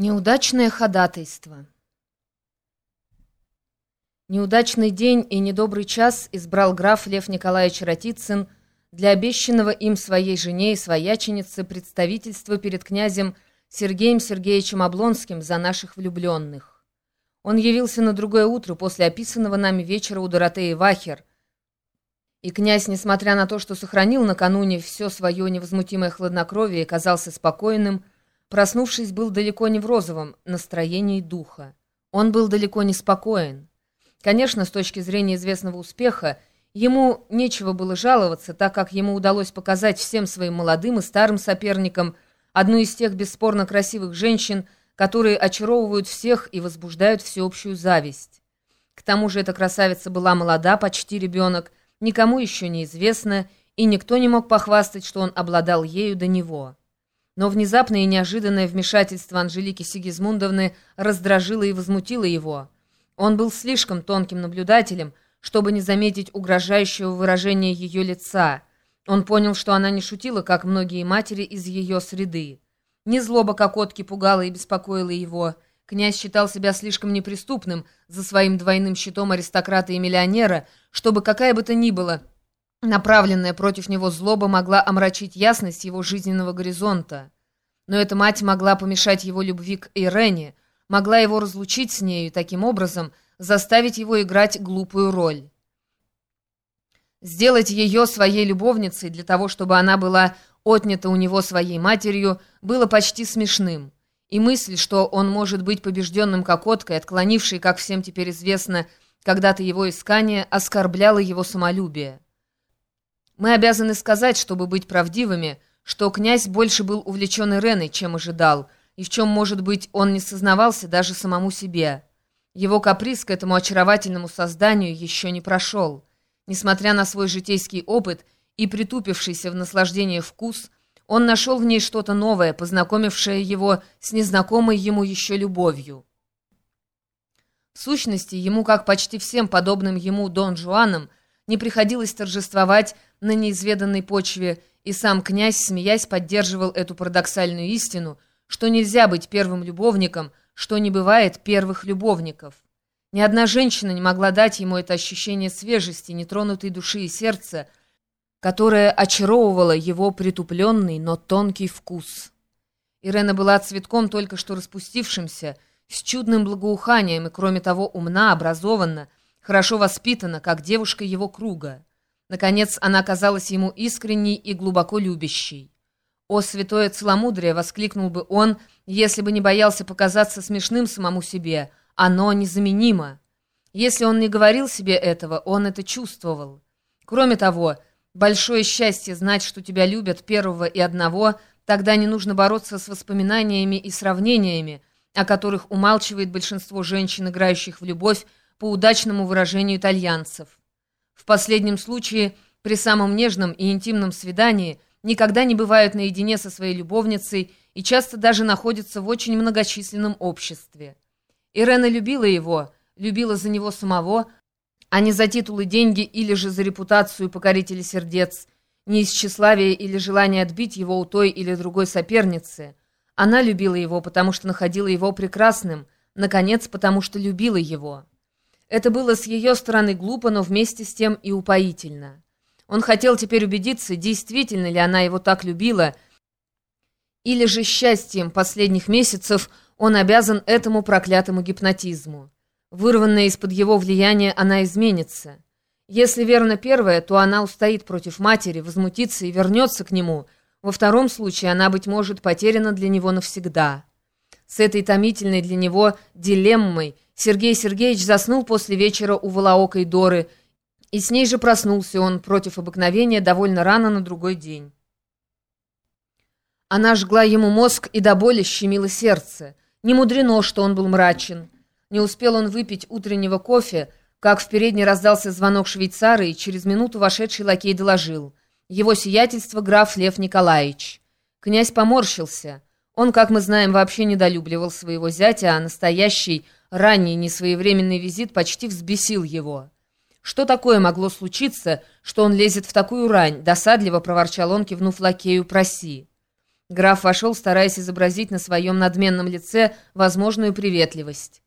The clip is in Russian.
Неудачное ходатайство. Неудачный день и недобрый час избрал граф Лев Николаевич Ратицын для обещанного им своей жене и свояченице представительства перед князем Сергеем Сергеевичем Облонским за наших влюбленных. Он явился на другое утро после описанного нами вечера у Доротеи Вахер, и князь, несмотря на то, что сохранил накануне все свое невозмутимое хладнокровие казался спокойным, проснувшись, был далеко не в розовом настроении духа. Он был далеко не спокоен. Конечно, с точки зрения известного успеха, ему нечего было жаловаться, так как ему удалось показать всем своим молодым и старым соперникам одну из тех бесспорно красивых женщин, которые очаровывают всех и возбуждают всеобщую зависть. К тому же эта красавица была молода, почти ребенок, никому еще неизвестна, и никто не мог похвастать, что он обладал ею до него. Но внезапное и неожиданное вмешательство Анжелики Сигизмундовны раздражило и возмутило его. Он был слишком тонким наблюдателем, чтобы не заметить угрожающего выражения ее лица. Он понял, что она не шутила, как многие матери из ее среды. Не злоба кокотки пугала и беспокоила его. Князь считал себя слишком неприступным за своим двойным щитом аристократа и миллионера, чтобы какая бы то ни была Направленная против него злоба могла омрачить ясность его жизненного горизонта. Но эта мать могла помешать его любви к Ирене, могла его разлучить с нею и таким образом заставить его играть глупую роль. Сделать ее своей любовницей для того, чтобы она была отнята у него своей матерью, было почти смешным. И мысль, что он может быть побежденным кокоткой, отклонившей, как всем теперь известно, когда-то его искание, оскорбляла его самолюбие. Мы обязаны сказать, чтобы быть правдивыми, что князь больше был увлечен Иреной, чем ожидал, и в чем, может быть, он не сознавался даже самому себе. Его каприз к этому очаровательному созданию еще не прошел. Несмотря на свой житейский опыт и притупившийся в наслаждении вкус, он нашел в ней что-то новое, познакомившее его с незнакомой ему еще любовью. В сущности, ему, как почти всем подобным ему Дон Жуанам, не приходилось торжествовать на неизведанной почве, и сам князь, смеясь, поддерживал эту парадоксальную истину, что нельзя быть первым любовником, что не бывает первых любовников. Ни одна женщина не могла дать ему это ощущение свежести, нетронутой души и сердца, которое очаровывало его притупленный, но тонкий вкус. Ирена была цветком только что распустившимся, с чудным благоуханием и, кроме того, умна, образованна, хорошо воспитана, как девушка его круга. Наконец, она казалась ему искренней и глубоко любящей. «О, святое целомудрие!» — воскликнул бы он, если бы не боялся показаться смешным самому себе. «Оно незаменимо!» Если он не говорил себе этого, он это чувствовал. Кроме того, большое счастье знать, что тебя любят первого и одного, тогда не нужно бороться с воспоминаниями и сравнениями, о которых умалчивает большинство женщин, играющих в любовь, по удачному выражению итальянцев. В последнем случае, при самом нежном и интимном свидании, никогда не бывают наедине со своей любовницей и часто даже находятся в очень многочисленном обществе. Ирена любила его, любила за него самого, а не за титулы деньги или же за репутацию покорителя сердец, не из тщеславия или желания отбить его у той или другой соперницы. Она любила его, потому что находила его прекрасным, наконец, потому что любила его. Это было с ее стороны глупо, но вместе с тем и упоительно. Он хотел теперь убедиться, действительно ли она его так любила, или же счастьем последних месяцев он обязан этому проклятому гипнотизму. Вырванная из-под его влияния, она изменится. Если верно первое, то она устоит против матери, возмутится и вернется к нему. Во втором случае она, быть может, потеряна для него навсегда. С этой томительной для него дилеммой – Сергей Сергеевич заснул после вечера у Волоокой Доры, и с ней же проснулся он против обыкновения довольно рано на другой день. Она жгла ему мозг и до боли щемила сердце. Не мудрено, что он был мрачен. Не успел он выпить утреннего кофе, как в передней раздался звонок швейцара, и через минуту вошедший лакей доложил. Его сиятельство граф Лев Николаевич. Князь поморщился. Он, как мы знаем, вообще недолюбливал своего зятя, а настоящий Ранний несвоевременный визит почти взбесил его. Что такое могло случиться, что он лезет в такую рань? Досадливо проворчал он, кивнув лакею «проси». Граф вошел, стараясь изобразить на своем надменном лице возможную приветливость.